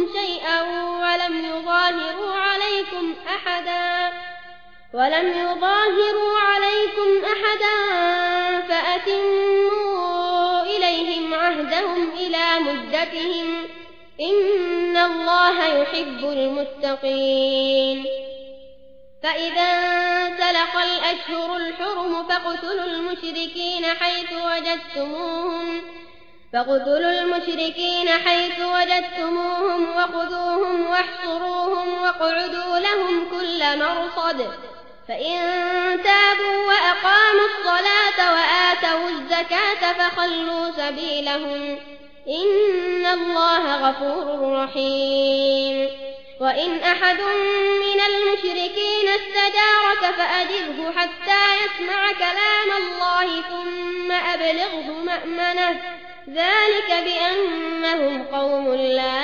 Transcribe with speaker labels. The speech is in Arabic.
Speaker 1: ينقصوكم شيئا ولم يظاهروا عليكم أحدا ولم يظاهروا عليكم أحدا فأتموا إليهم عهدهم إلى مدتهم. إن الله يحب المتقين. فإذا انسلخ الأشهر الحرم فاقتلوا المشركين حيث وجدتموهم. فاقتلوا المشركين حيث وجدتموهم وخذوهم واحصروهم واقعدوا لهم كل مرصد. فإن تابوا وأقاموا الصلاة وآتوا الزكاة فخلوا سبيلهم. إن الله غفور رحيم. وإن أحد من المشركين استجارك فأجره حتى يسمع كلام الله ثم أبلغه مأمنه. ذلك بأنهم قوم لا